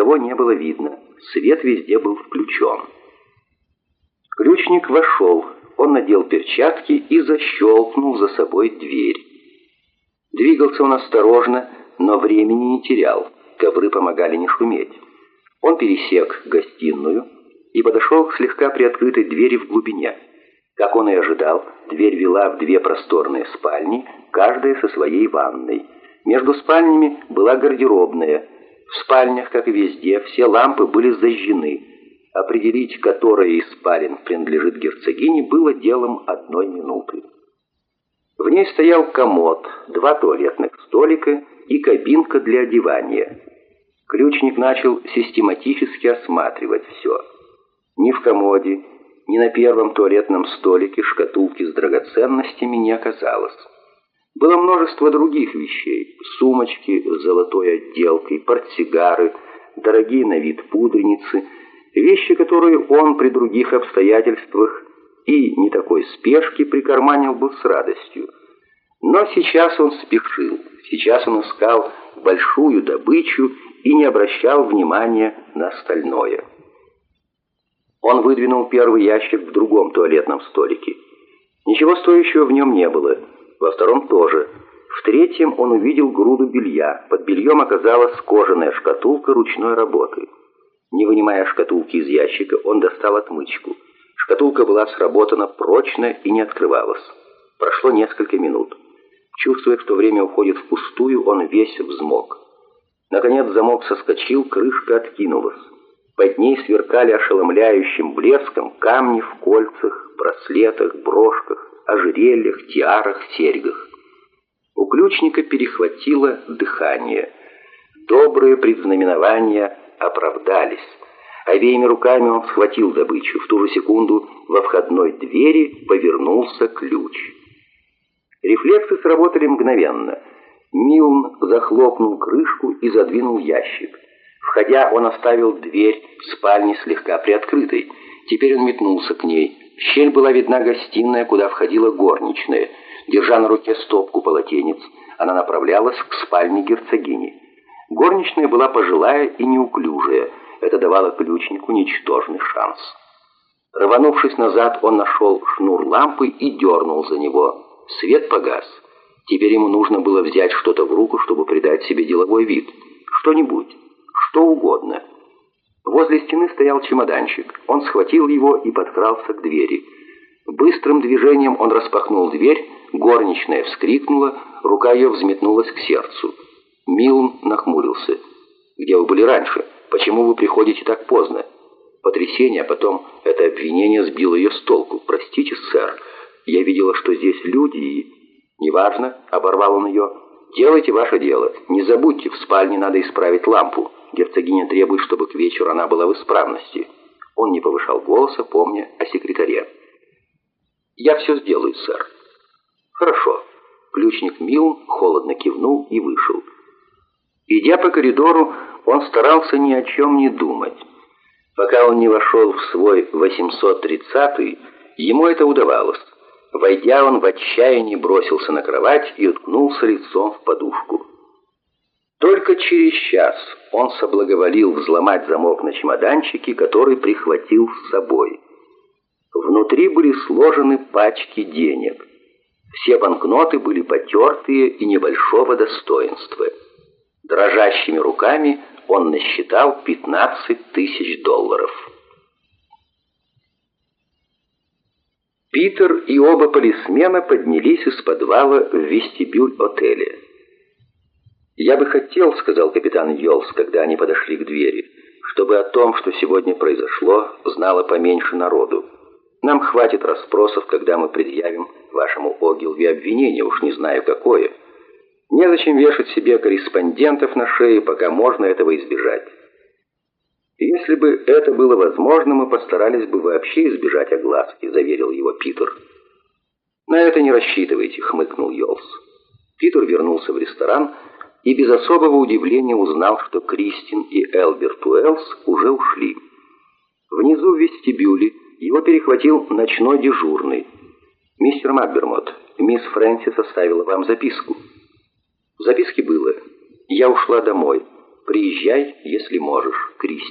никого не было видно. Свет везде был включен. Ключник вошел. Он надел перчатки и защелкнул за собой дверь. Двигался он осторожно, но времени не терял. Ковры помогали не шуметь. Он пересек гостиную и подошел к слегка приоткрытой двери в глубине. Как он и ожидал, дверь вела в две просторные спальни, каждая со своей ванной. Между спальнями была гардеробная. В спальнях, как и везде, все лампы были зажжены. Определить, которая из спален принадлежит герцогине, было делом одной минуты. В ней стоял комод, два туалетных столика и кабинка для одевания. Ключник начал систематически осматривать все. Ни в комоде, ни на первом туалетном столике шкатулки с драгоценностями не оказалось. Было множество других вещей. Сумочки с золотой отделкой, портсигары, дорогие на вид пудреницы. Вещи, которые он при других обстоятельствах и не такой спешке прикарманил бы с радостью. Но сейчас он спешил. Сейчас он искал большую добычу и не обращал внимания на остальное. Он выдвинул первый ящик в другом туалетном столике. Ничего стоящего в нем не было. Во втором тоже. В третьем он увидел груду белья. Под бельем оказалась кожаная шкатулка ручной работы. Не вынимая шкатулки из ящика, он достал отмычку. Шкатулка была сработана прочно и не открывалась. Прошло несколько минут. Чувствуя, что время уходит впустую, он весь взмок. Наконец замок соскочил, крышка откинулась. Под ней сверкали ошеломляющим блеском камни в кольцах, браслетах, брошках, ожерельях, тиарах, серьгах. У ключника перехватило дыхание. Добрые предзнаменования оправдались. Обеими руками он схватил добычу. В ту же секунду во входной двери повернулся ключ. Рефлексы сработали мгновенно. Милн захлопнул крышку и задвинул ящик. Входя, он оставил дверь в спальне слегка приоткрытой. Теперь он метнулся к ней. В щель была видна гостиная, куда входила горничная. Держа на руке стопку полотенец, она направлялась к спальне герцогини. Горничная была пожилая и неуклюжая. Это давало ключнику ничтожный шанс. Рванувшись назад, он нашел шнур лампы и дернул за него. Свет погас. Теперь ему нужно было взять что-то в руку, чтобы придать себе деловой вид. Что-нибудь. Что угодно. Возле стены стоял чемоданчик. Он схватил его и подкрался к двери. Быстрым движением он распахнул дверь, горничная вскрикнула, рука ее взметнулась к сердцу. Милн нахмурился. «Где вы были раньше? Почему вы приходите так поздно?» Потрясение, а потом это обвинение сбило ее с толку. «Простите, сэр, я видела, что здесь люди и...» «Неважно», — оборвал он ее. «Делайте ваше дело. Не забудьте, в спальне надо исправить лампу. Герцогиня требует, чтобы к вечеру она была в исправности». Он не повышал голоса, помня о секретаре. «Я все сделаю, сэр». «Хорошо». Ключник Милн холодно кивнул и вышел. Идя по коридору, он старался ни о чем не думать. Пока он не вошел в свой 830-й, ему это удавалось. Войдя, он в отчаянии бросился на кровать и уткнулся лицом в подушку. Только через час он соблаговолил взломать замок на чемоданчике, который прихватил с собой. Внутри были сложены пачки денег. Все банкноты были потертые и небольшого достоинства. Дрожащими руками он насчитал 15 тысяч долларов. Питер и оба полисмена поднялись из подвала в вестибюль отеля. «Я бы хотел», — сказал капитан Йолс, когда они подошли к двери, «чтобы о том, что сегодня произошло, знало поменьше народу. Нам хватит расспросов, когда мы предъявим вашему Огилви обвинение, уж не знаю какое. Незачем вешать себе корреспондентов на шею, пока можно этого избежать». «Если бы это было возможно, мы постарались бы вообще избежать огласки», — заверил его Питер. «На это не рассчитывайте», — хмыкнул Йолс. Питер вернулся в ресторан и без особого удивления узнал, что Кристин и Элберт Уэллс уже ушли. Внизу в вестибюле его перехватил ночной дежурный. «Мистер Макбермот, мисс Фрэнсис оставила вам записку». В записке было «Я ушла домой». Приезжай, если можешь, Кристи.